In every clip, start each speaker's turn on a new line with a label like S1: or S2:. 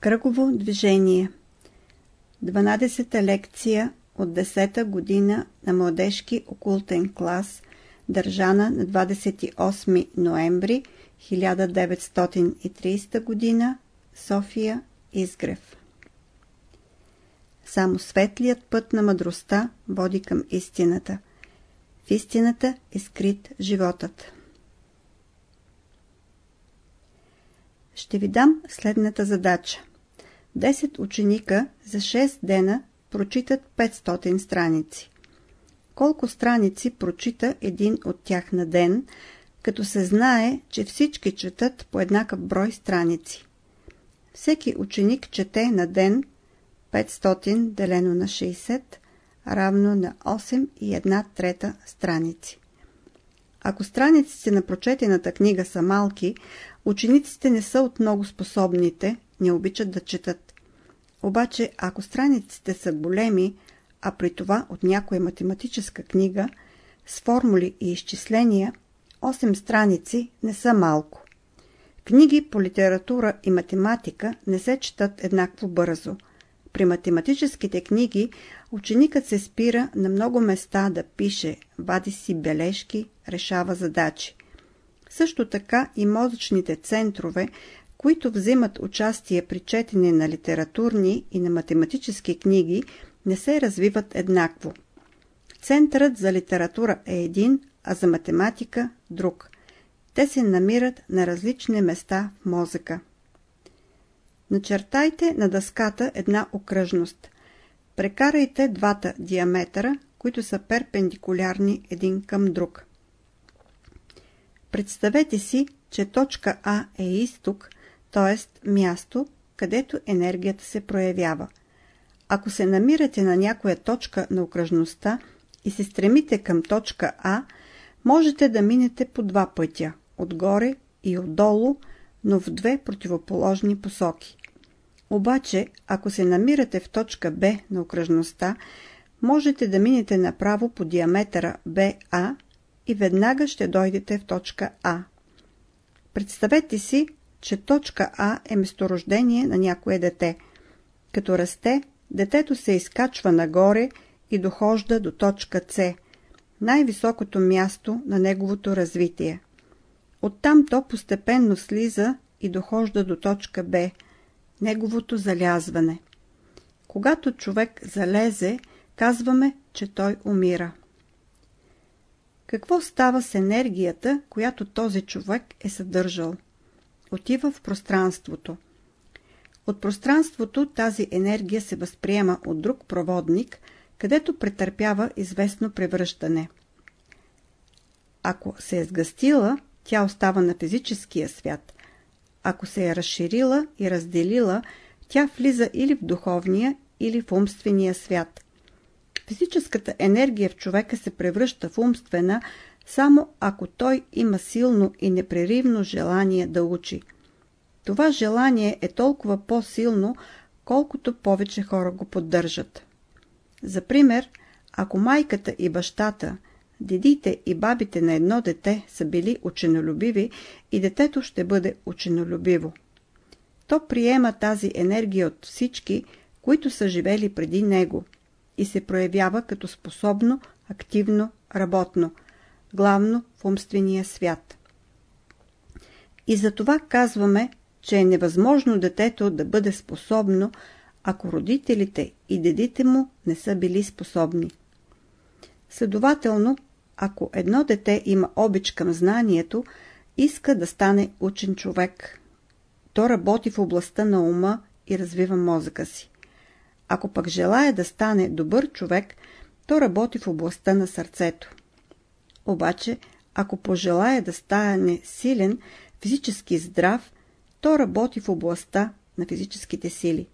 S1: Кръгово движение 12-та лекция от 10-та година на младежки окултен клас, държана на 28 ноември 1930 година, София, Изгрев. Само светлият път на мъдростта води към истината. В истината е скрит животът. Ще ви дам следната задача. 10 ученика за 6 дена прочитат 500 страници. Колко страници прочита един от тях на ден, като се знае, че всички четат по еднакъв брой страници. Всеки ученик чете на ден 500 делено на 60 равно на 8 и 1 трета страници. Ако страниците на прочетената книга са малки, учениците не са от много способните, не обичат да четат. Обаче, ако страниците са големи, а при това от някоя математическа книга, с формули и изчисления, 8 страници не са малко. Книги по литература и математика не се четат еднакво бързо. При математическите книги ученикът се спира на много места да пише, вади си бележки, решава задачи. Също така и мозъчните центрове, които взимат участие при четене на литературни и на математически книги, не се развиват еднакво. Центърът за литература е един, а за математика – друг. Те се намират на различни места в мозъка. Начертайте на дъската една окръжност. Прекарайте двата диаметъра, които са перпендикулярни един към друг. Представете си, че точка А е изток, т.е. място, където енергията се проявява. Ако се намирате на някоя точка на окръжността и се стремите към точка А, можете да минете по два пътя – отгоре и отдолу, но в две противоположни посоки. Обаче, ако се намирате в точка Б на окръжността, можете да минете направо по диаметъра БА и веднага ще дойдете в точка А. Представете си, че точка А е месторождение на някое дете. Като расте, детето се изкачва нагоре и дохожда до точка С, най-високото място на неговото развитие. Оттам то постепенно слиза и дохожда до точка Б, неговото залязване. Когато човек залезе, казваме, че той умира. Какво става с енергията, която този човек е съдържал? Отива в пространството. От пространството тази енергия се възприема от друг проводник, където претърпява известно превръщане. Ако се е сгъстила, тя остава на физическия свят. Ако се е разширила и разделила, тя влиза или в духовния, или в умствения свят. Физическата енергия в човека се превръща в умствена, само ако той има силно и непреривно желание да учи. Това желание е толкова по-силно, колкото повече хора го поддържат. За пример, ако майката и бащата, дедите и бабите на едно дете са били ученолюбиви и детето ще бъде ученолюбиво. То приема тази енергия от всички, които са живели преди него и се проявява като способно, активно, работно, главно в умствения свят. И за това казваме, че е невъзможно детето да бъде способно, ако родителите и дедите му не са били способни. Следователно, ако едно дете има обич към знанието, иска да стане учен човек. То работи в областта на ума и развива мозъка си. Ако пък желая да стане добър човек, то работи в областта на сърцето. Обаче, ако пожелая да стане силен, физически здрав, то работи в областта на физическите сили.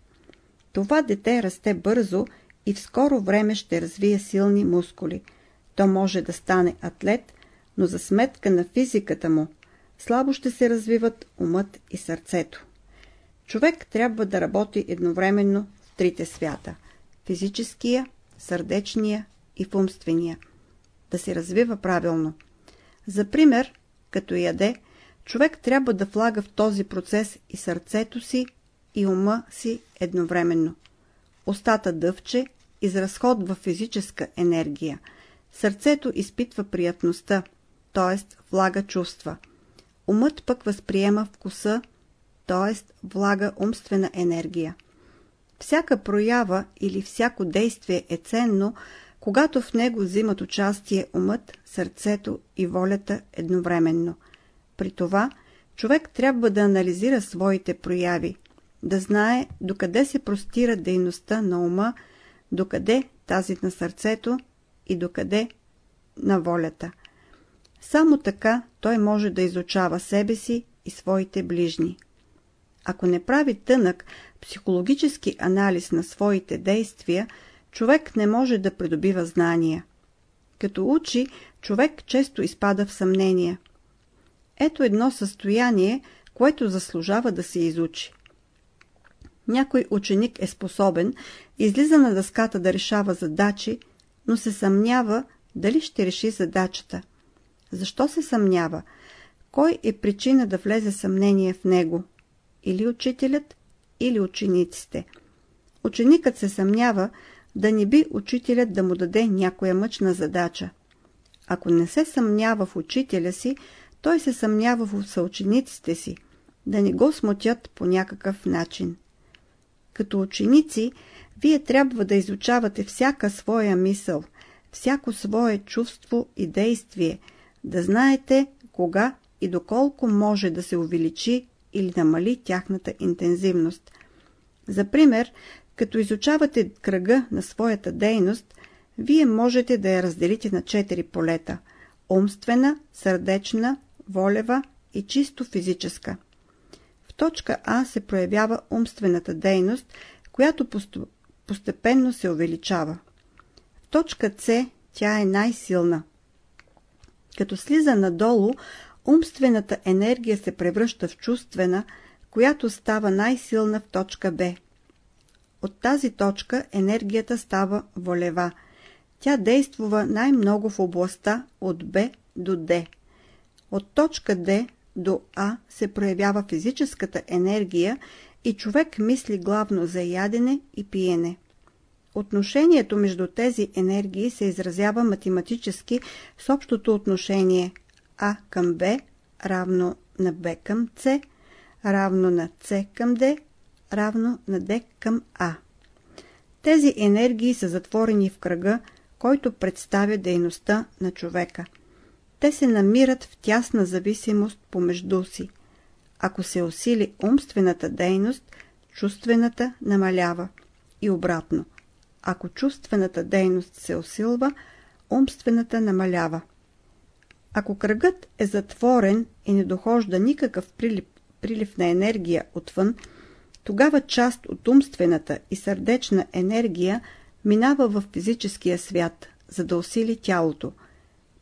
S1: Това дете расте бързо и в скоро време ще развие силни мускули. То може да стане атлет, но за сметка на физиката му слабо ще се развиват умът и сърцето. Човек трябва да работи едновременно в трите свята – физическия, сърдечния и в умствения. Да се развива правилно. За пример, като яде, човек трябва да влага в този процес и сърцето си, и ума си едновременно. Остата дъвче изразходва физическа енергия. Сърцето изпитва приятността, т.е. влага чувства. Умът пък възприема вкуса, т.е. влага умствена енергия. Всяка проява или всяко действие е ценно, когато в него взимат участие умът, сърцето и волята едновременно. При това човек трябва да анализира своите прояви, да знае докъде се простира дейността на ума, докъде тази на сърцето и докъде на волята. Само така той може да изучава себе си и своите ближни. Ако не прави тънък психологически анализ на своите действия, човек не може да придобива знания. Като учи, човек често изпада в съмнение. Ето едно състояние, което заслужава да се изучи. Някой ученик е способен, излиза на дъската да решава задачи, но се съмнява дали ще реши задачата. Защо се съмнява? Кой е причина да влезе съмнение в него? Или учителят, или учениците. Ученикът се съмнява да не би учителят да му даде някоя мъчна задача. Ако не се съмнява в учителя си, той се съмнява в съучениците си, да не го смутят по някакъв начин. Като ученици, вие трябва да изучавате всяка своя мисъл, всяко свое чувство и действие, да знаете кога и доколко може да се увеличи или намали тяхната интензивност. За пример, като изучавате кръга на своята дейност, вие можете да я разделите на четири полета – умствена, сърдечна, волева и чисто физическа. В точка А се проявява умствената дейност, която постепенно се увеличава. В точка С тя е най-силна. Като слиза надолу, умствената енергия се превръща в чувствена, която става най-силна в точка Б. От тази точка енергията става волева. Тя действува най-много в областта от Б до Д. От точка Д до А се проявява физическата енергия и човек мисли главно за ядене и пиене. Отношението между тези енергии се изразява математически с общото отношение А към Б равно на Б към С, равно на С към Д, равно на Д към А. Тези енергии са затворени в кръга, който представя дейността на човека. Те се намират в тясна зависимост помежду си. Ако се усили умствената дейност, чувствената намалява. И обратно. Ако чувствената дейност се усилва, умствената намалява. Ако кръгът е затворен и не дохожда никакъв прилив, прилив на енергия отвън, тогава част от умствената и сърдечна енергия минава в физическия свят, за да усили тялото.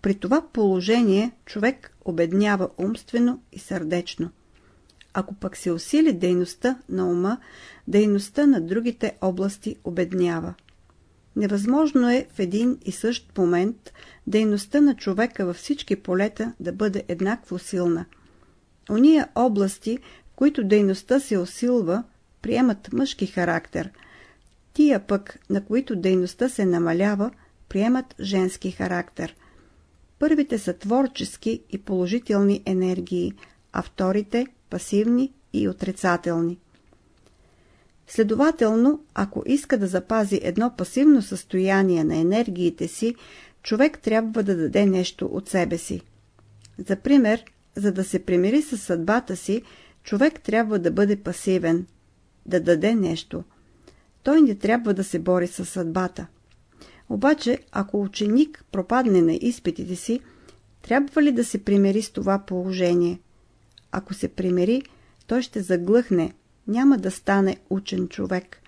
S1: При това положение човек обеднява умствено и сърдечно. Ако пък се усили дейността на ума, дейността на другите области обеднява. Невъзможно е в един и същ момент дейността на човека във всички полета да бъде еднакво силна. Ония области, в които дейността се усилва, приемат мъжки характер. Тия пък, на които дейността се намалява, приемат женски характер. Първите са творчески и положителни енергии, а вторите – пасивни и отрицателни. Следователно, ако иска да запази едно пасивно състояние на енергиите си, човек трябва да даде нещо от себе си. За пример, за да се примири с съдбата си, човек трябва да бъде пасивен, да даде нещо. Той не трябва да се бори с съдбата. Обаче, ако ученик пропадне на изпитите си, трябва ли да се примери с това положение? Ако се примери, той ще заглъхне, няма да стане учен човек.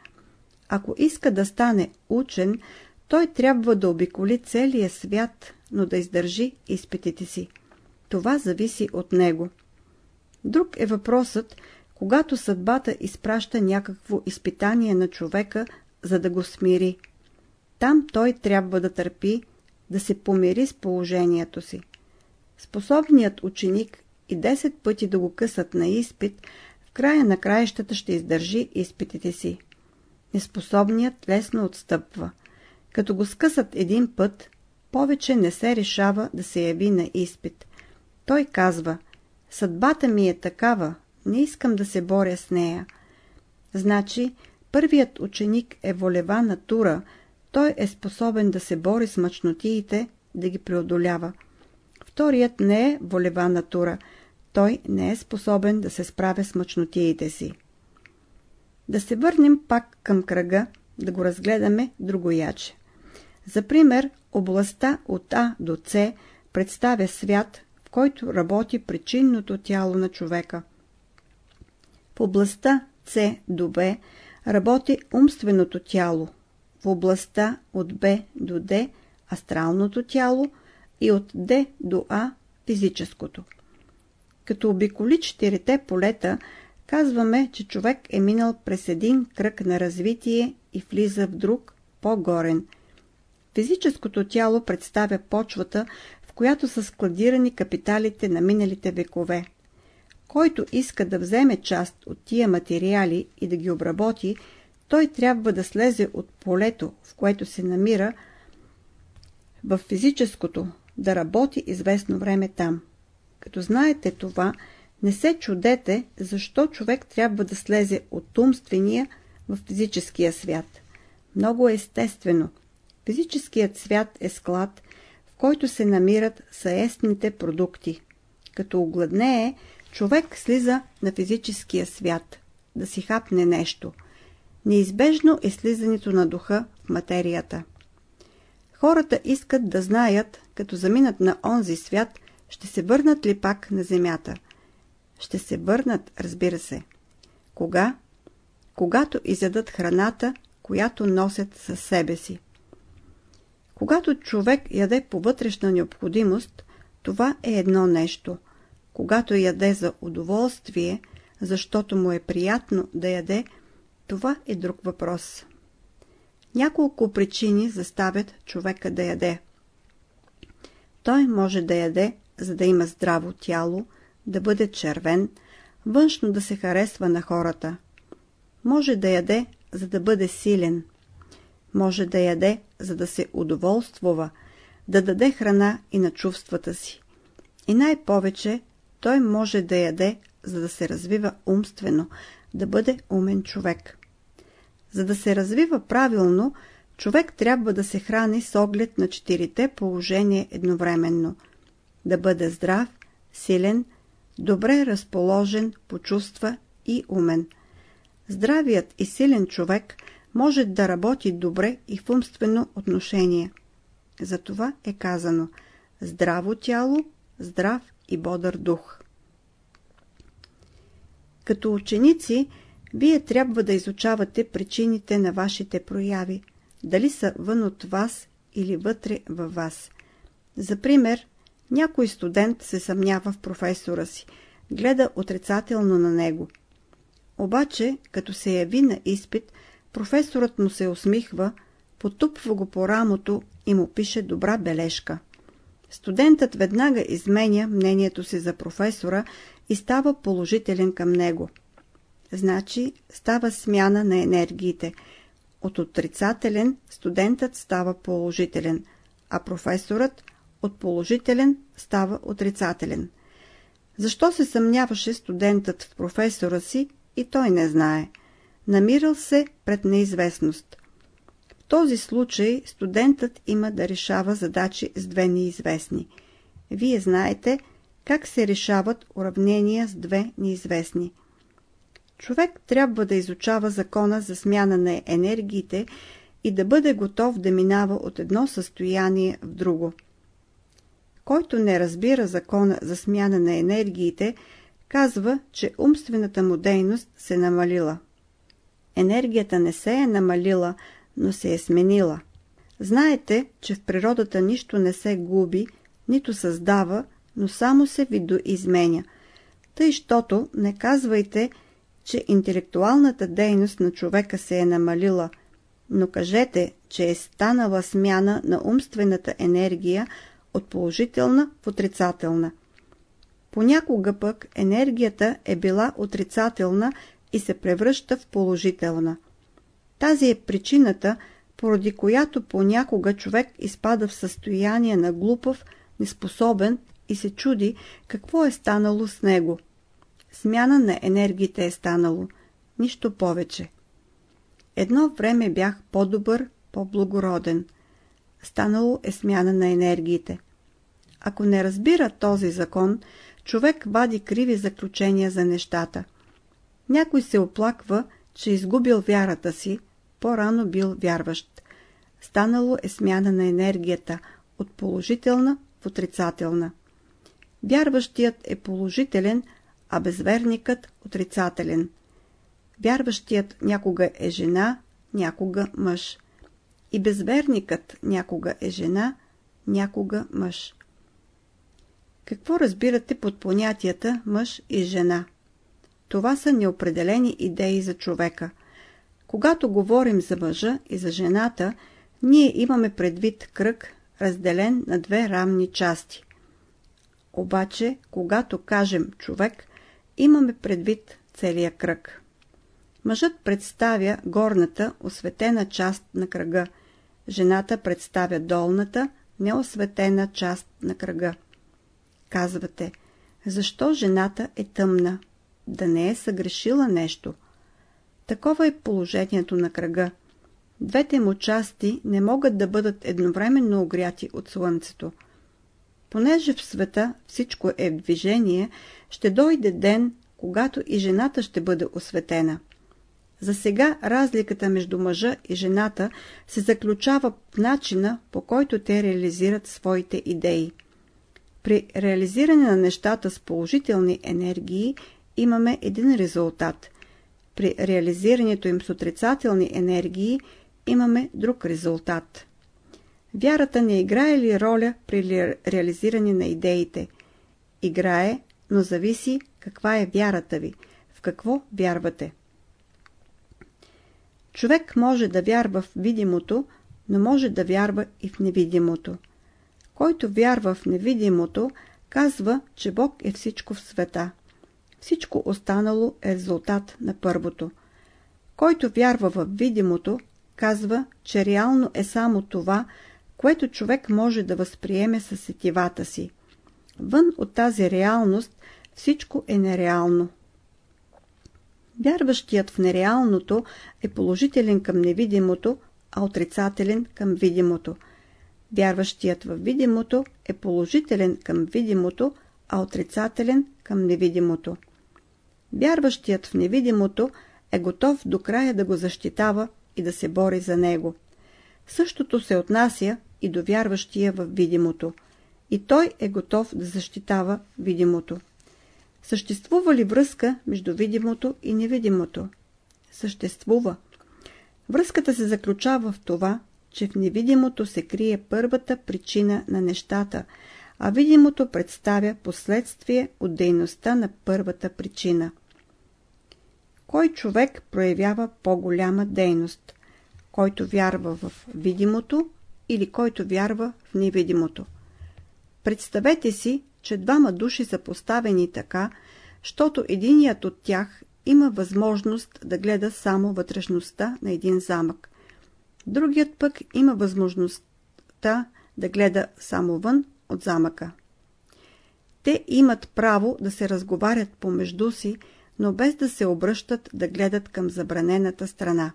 S1: Ако иска да стане учен, той трябва да обиколи целия свят, но да издържи изпитите си. Това зависи от него. Друг е въпросът, когато съдбата изпраща някакво изпитание на човека, за да го смири. Там той трябва да търпи, да се помири с положението си. Способният ученик и 10 пъти да го късат на изпит, края на краищата ще издържи изпитите си. Неспособният лесно отстъпва. Като го скъсат един път, повече не се решава да се яви на изпит. Той казва, съдбата ми е такава, не искам да се боря с нея. Значи, първият ученик е волева натура, той е способен да се бори с мъчнотиите, да ги преодолява. Вторият не е волева натура, той не е способен да се справя с мъчнотиите си. Да се върнем пак към кръга, да го разгледаме другояче. За пример, областта от А до С представя свят, в който работи причинното тяло на човека. В областта С до Б работи умственото тяло, в областта от Б до Д астралното тяло и от Д до А физическото. Като обиколи четирите полета, казваме, че човек е минал през един кръг на развитие и влиза в друг, по-горен. Физическото тяло представя почвата, в която са складирани капиталите на миналите векове. Който иска да вземе част от тия материали и да ги обработи, той трябва да слезе от полето, в което се намира, в физическото, да работи известно време там. Като знаете това, не се чудете, защо човек трябва да слезе от умствения в физическия свят. Много е естествено. Физическият свят е склад, в който се намират съестните продукти. Като огладнее, човек слиза на физическия свят, да си хапне нещо. Неизбежно е слизането на духа в материята. Хората искат да знаят, като заминат на онзи свят, ще се върнат ли пак на земята? Ще се върнат, разбира се. Кога? Когато изядат храната, която носят със себе си. Когато човек яде по вътрешна необходимост, това е едно нещо. Когато яде за удоволствие, защото му е приятно да яде, това е друг въпрос. Няколко причини заставят човека да яде. Той може да яде, за да има здраво тяло, да бъде червен, външно да се харесва на хората. Може да яде, за да бъде силен. Може да яде, за да се удоволствува, да даде храна и на чувствата си. И най-повече той може да яде, за да се развива умствено, да бъде умен човек. За да се развива правилно, човек трябва да се храни с оглед на четирите положения едновременно. Да бъде здрав, силен, добре разположен по чувства и умен. Здравият и силен човек може да работи добре и в умствено отношение. Затова е казано здраво тяло, здрав и бодър дух. Като ученици, вие трябва да изучавате причините на вашите прояви, дали са вън от вас или вътре във вас. За пример, някой студент се съмнява в професора си, гледа отрицателно на него. Обаче, като се яви на изпит, професорът му се усмихва, потупва го по рамото и му пише добра бележка. Студентът веднага изменя мнението си за професора и става положителен към него. Значи става смяна на енергиите. От отрицателен студентът става положителен, а професорът от положителен става отрицателен. Защо се съмняваше студентът в професора си и той не знае. Намирал се пред неизвестност. В този случай студентът има да решава задачи с две неизвестни. Вие знаете как се решават уравнения с две неизвестни. Човек трябва да изучава закона за смяна на енергиите и да бъде готов да минава от едно състояние в друго. Който не разбира закона за смяна на енергиите, казва, че умствената му дейност се намалила. Енергията не се е намалила, но се е сменила. Знаете, че в природата нищо не се губи, нито създава, но само се видоизменя. Тъй, щото не казвайте, че интелектуалната дейност на човека се е намалила, но кажете, че е станала смяна на умствената енергия от положителна в отрицателна. Понякога пък енергията е била отрицателна и се превръща в положителна. Тази е причината, поради която понякога човек изпада в състояние на глупав, неспособен и се чуди какво е станало с него. Смяна на енергиите е станало, нищо повече. Едно време бях по-добър, по-благороден. Станало е смяна на енергиите. Ако не разбира този закон, човек вади криви заключения за нещата. Някой се оплаква, че изгубил вярата си, по-рано бил вярващ. Станало е смяна на енергията от положителна в отрицателна. Вярващият е положителен, а безверникът отрицателен. Вярващият някога е жена, някога мъж. И безверникът някога е жена, някога мъж. Какво разбирате под понятията мъж и жена? Това са неопределени идеи за човека. Когато говорим за мъжа и за жената, ние имаме предвид кръг, разделен на две равни части. Обаче, когато кажем човек, имаме предвид целия кръг. Мъжът представя горната, осветена част на кръга. Жената представя долната, неосветена част на кръга. Казвате, защо жената е тъмна? Да не е съгрешила нещо. Такова е положението на кръга. Двете му части не могат да бъдат едновременно огряти от слънцето. Понеже в света всичко е в движение, ще дойде ден, когато и жената ще бъде осветена. За сега разликата между мъжа и жената се заключава в начина, по който те реализират своите идеи. При реализиране на нещата с положителни енергии имаме един резултат. При реализирането им с отрицателни енергии имаме друг резултат. Вярата не играе ли роля при реализиране на идеите? Играе, но зависи каква е вярата ви, в какво вярвате. Човек може да вярва в видимото, но може да вярва и в невидимото. Който вярва в невидимото, казва, че Бог е всичко в света. Всичко останало е резултат на първото. Който вярва в видимото, казва, че реално е само това, което човек може да възприеме със сетивата си. Вън от тази реалност всичко е нереално. Вярващият в нереалното е положителен към невидимото, а отрицателен към видимото. Вярващият в видимото е положителен към видимото, а отрицателен към невидимото. Вярващият в невидимото е готов до края да го защитава и да се бори за него. Същото се отнася и до вярващия в видимото. И той е готов да защитава видимото. Съществува ли връзка между видимото и невидимото? Съществува. Връзката се заключава в това, че в невидимото се крие първата причина на нещата, а видимото представя последствие от дейността на първата причина. Кой човек проявява по-голяма дейност? Който вярва в видимото или който вярва в невидимото? Представете си, че двама души са поставени така, щото единият от тях има възможност да гледа само вътрешността на един замък. Другият пък има възможността да гледа само вън от замъка. Те имат право да се разговарят помежду си, но без да се обръщат да гледат към забранената страна.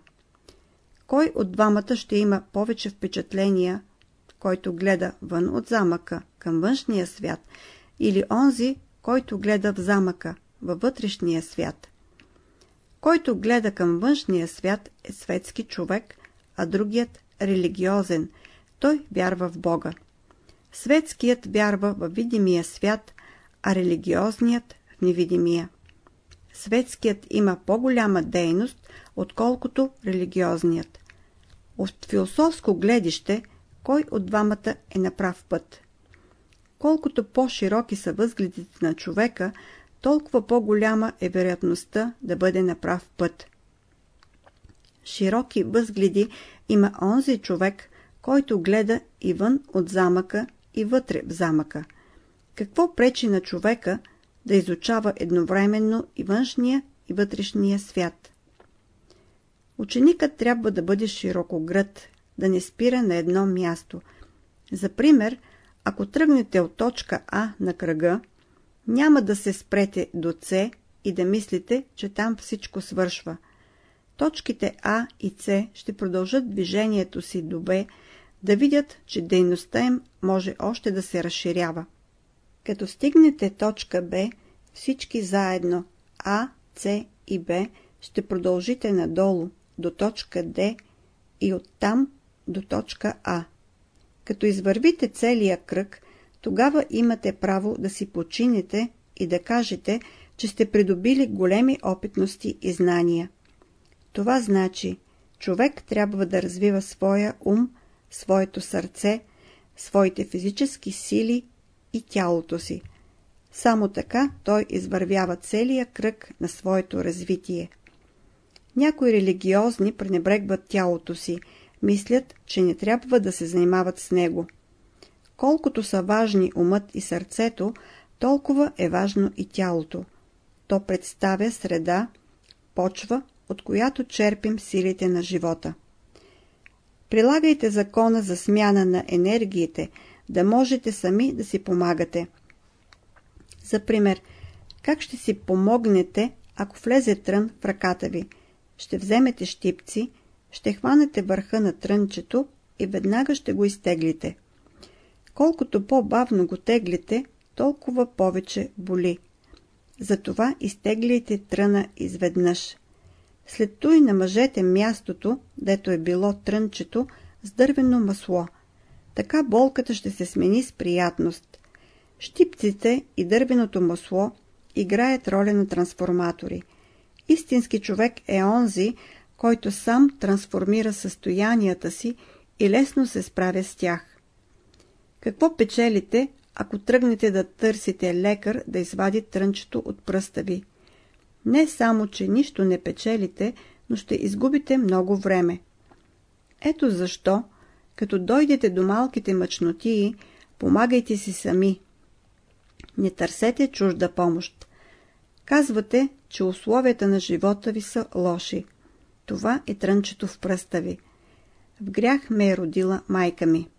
S1: Кой от двамата ще има повече впечатления, който гледа вън от замъка към външния свят, или онзи, който гледа в замъка, във вътрешния свят? Който гледа към външния свят е светски човек, а другият религиозен. Той вярва в Бога. Светският вярва в видимия свят, а религиозният в невидимия. Светският има по-голяма дейност, отколкото религиозният. От философско гледище, кой от двамата е на прав път? Колкото по-широки са възгледите на човека, толкова по-голяма е вероятността да бъде на прав път. Широки възгледи има онзи човек, който гледа и вън от замъка и вътре в замъка. Какво пречи на човека да изучава едновременно и външния и вътрешния свят. Ученикът трябва да бъде широкогръд, да не спира на едно място. За пример, ако тръгнете от точка А на кръга, няма да се спрете до С и да мислите, че там всичко свършва. Точките А и С ще продължат движението си до Б, да видят, че дейността им може още да се разширява. Като стигнете точка Б, всички заедно А, С и Б ще продължите надолу до точка Д и оттам до точка А. Като извървите целия кръг, тогава имате право да си починете и да кажете, че сте придобили големи опитности и знания. Това значи, човек трябва да развива своя ум, своето сърце, своите физически сили и тялото си. Само така той извървява целия кръг на своето развитие. Някои религиозни пренебрегват тялото си, мислят, че не трябва да се занимават с него. Колкото са важни умът и сърцето, толкова е важно и тялото. То представя среда, почва, от която черпим силите на живота. Прилагайте закона за смяна на енергиите, да можете сами да си помагате. За пример, как ще си помогнете, ако влезе трън в ръката ви? Ще вземете щипци, ще хванете върха на трънчето и веднага ще го изтеглите. Колкото по-бавно го теглите, толкова повече боли. Затова изтегляйте тръна изведнъж. След той намъжете мястото, дето е било трънчето, с дървено масло. Така болката ще се смени с приятност. Щипците и дървеното масло играят роля на трансформатори. Истински човек е онзи, който сам трансформира състоянията си и лесно се справя с тях. Какво печелите, ако тръгнете да търсите лекар да извади трънчето от пръста ви? Не само, че нищо не печелите, но ще изгубите много време. Ето защо, като дойдете до малките мъчнотии, помагайте си сами. Не търсете чужда помощ. Казвате, че условията на живота ви са лоши. Това е трънчето в пръста ви. В грях ме е родила майка ми.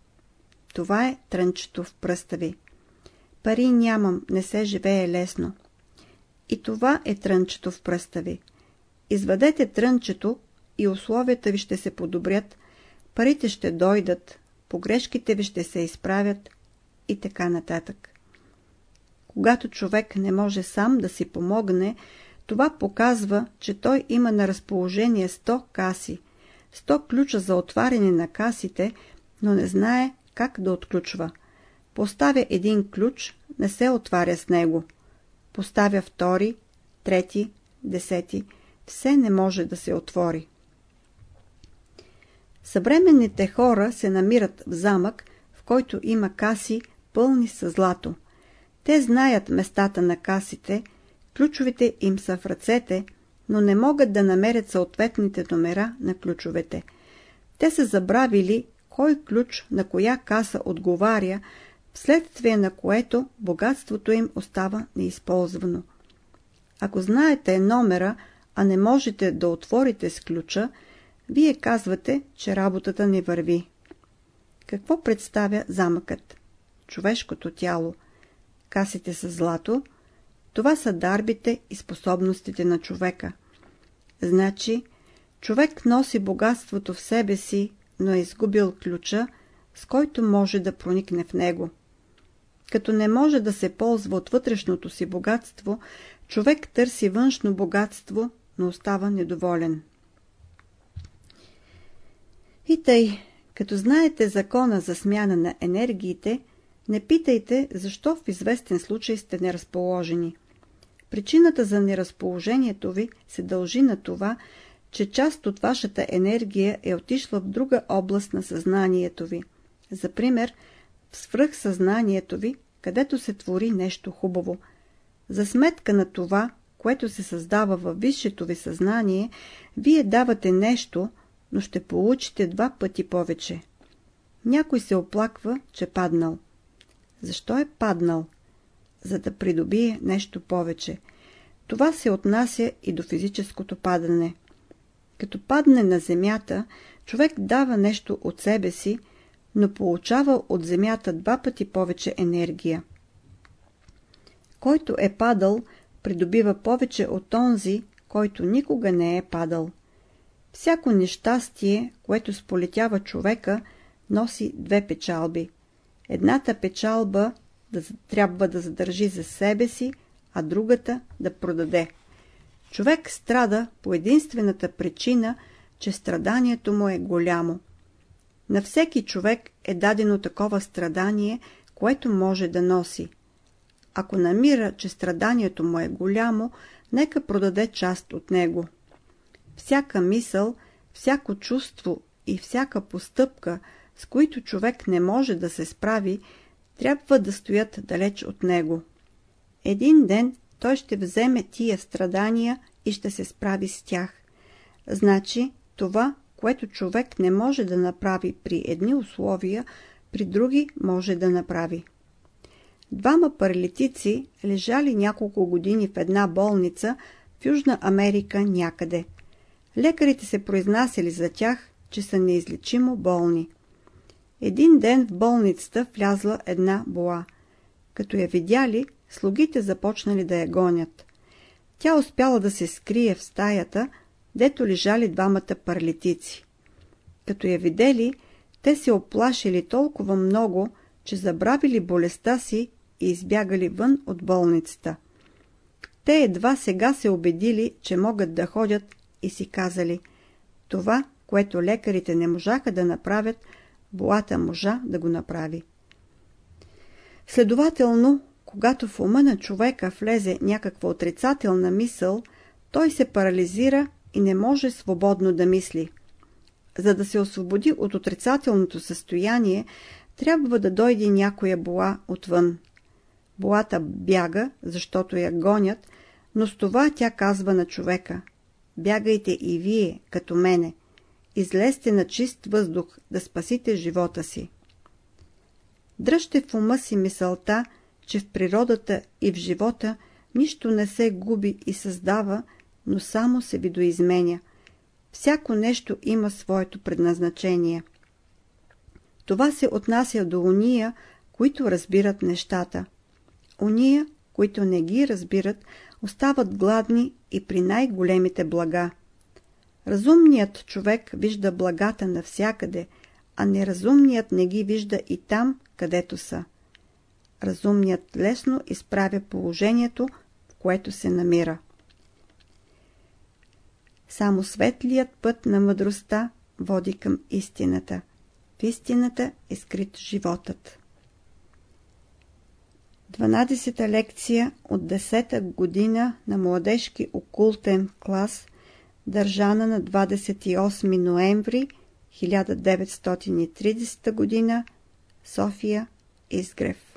S1: Това е трънчето в пръста ви. Пари нямам, не се живее лесно. И това е трънчето в пръста ви. Извадете трънчето и условията ви ще се подобрят, парите ще дойдат, погрешките ви ще се изправят и така нататък. Когато човек не може сам да си помогне, това показва, че той има на разположение 100 каси, 100 ключа за отваряне на касите, но не знае как да отключва. Поставя един ключ, не се отваря с него. Поставя втори, трети, десети. Все не може да се отвори. Съвременните хора се намират в замък, в който има каси пълни с злато. Те знаят местата на касите, ключовете им са в ръцете, но не могат да намерят съответните номера на ключовете. Те са забравили кой ключ на коя каса отговаря, вследствие на което богатството им остава неизползвано. Ако знаете номера, а не можете да отворите с ключа, вие казвате, че работата не върви. Какво представя замъкът? Човешкото тяло. Касите с злато. Това са дарбите и способностите на човека. Значи, човек носи богатството в себе си, но е изгубил ключа, с който може да проникне в него. Като не може да се ползва от вътрешното си богатство, човек търси външно богатство, но остава недоволен. И тъй, като знаете закона за смяна на енергиите, не питайте, защо в известен случай сте неразположени. Причината за неразположението ви се дължи на това, че част от вашата енергия е отишла в друга област на съзнанието ви. За пример, в свръхсъзнанието ви, където се твори нещо хубаво. За сметка на това, което се създава във висшето ви съзнание, вие давате нещо, но ще получите два пъти повече. Някой се оплаква, че паднал. Защо е паднал? за да придобие нещо повече. Това се отнася и до физическото падане. Като падне на земята, човек дава нещо от себе си, но получава от земята два пъти повече енергия. Който е падал, придобива повече от онзи, който никога не е падал. Всяко нещастие, което сполетява човека, носи две печалби. Едната печалба да, трябва да задържи за себе си, а другата да продаде. Човек страда по единствената причина, че страданието му е голямо. На всеки човек е дадено такова страдание, което може да носи. Ако намира, че страданието му е голямо, нека продаде част от него. Всяка мисъл, всяко чувство и всяка постъпка, с които човек не може да се справи, трябва да стоят далеч от него. Един ден той ще вземе тия страдания и ще се справи с тях. Значи това, което човек не може да направи при едни условия, при други може да направи. Двама паралитици лежали няколко години в една болница в Южна Америка някъде. Лекарите се произнасяли за тях, че са неизлечимо болни. Един ден в болницата влязла една бола. Като я видяли, слугите започнали да я гонят. Тя успяла да се скрие в стаята, дето лежали двамата паралитици. Като я видели, те се оплашили толкова много, че забравили болестта си и избягали вън от болницата. Те едва сега се убедили, че могат да ходят и си казали това, което лекарите не можаха да направят, Боата можа да го направи. Следователно, когато в ума на човека влезе някаква отрицателна мисъл, той се парализира и не може свободно да мисли. За да се освободи от отрицателното състояние, трябва да дойде някоя бола отвън. Болата бяга, защото я гонят, но с това тя казва на човека «Бягайте и вие, като мене, излезте на чист въздух да спасите живота си». Дръжте в ума си мисълта, че в природата и в живота нищо не се губи и създава, но само се видоизменя. Всяко нещо има своето предназначение. Това се отнася до уния, които разбират нещата. Уния, които не ги разбират, остават гладни и при най-големите блага. Разумният човек вижда благата навсякъде, а неразумният не ги вижда и там, където са. Разумният лесно изправя положението, в което се намира. Само светлият път на мъдростта води към истината. В истината е скрит животът. 12-та лекция от 10-та година на младежки окултен клас, държана на 28 ноември 1930 година, София, Изгрев.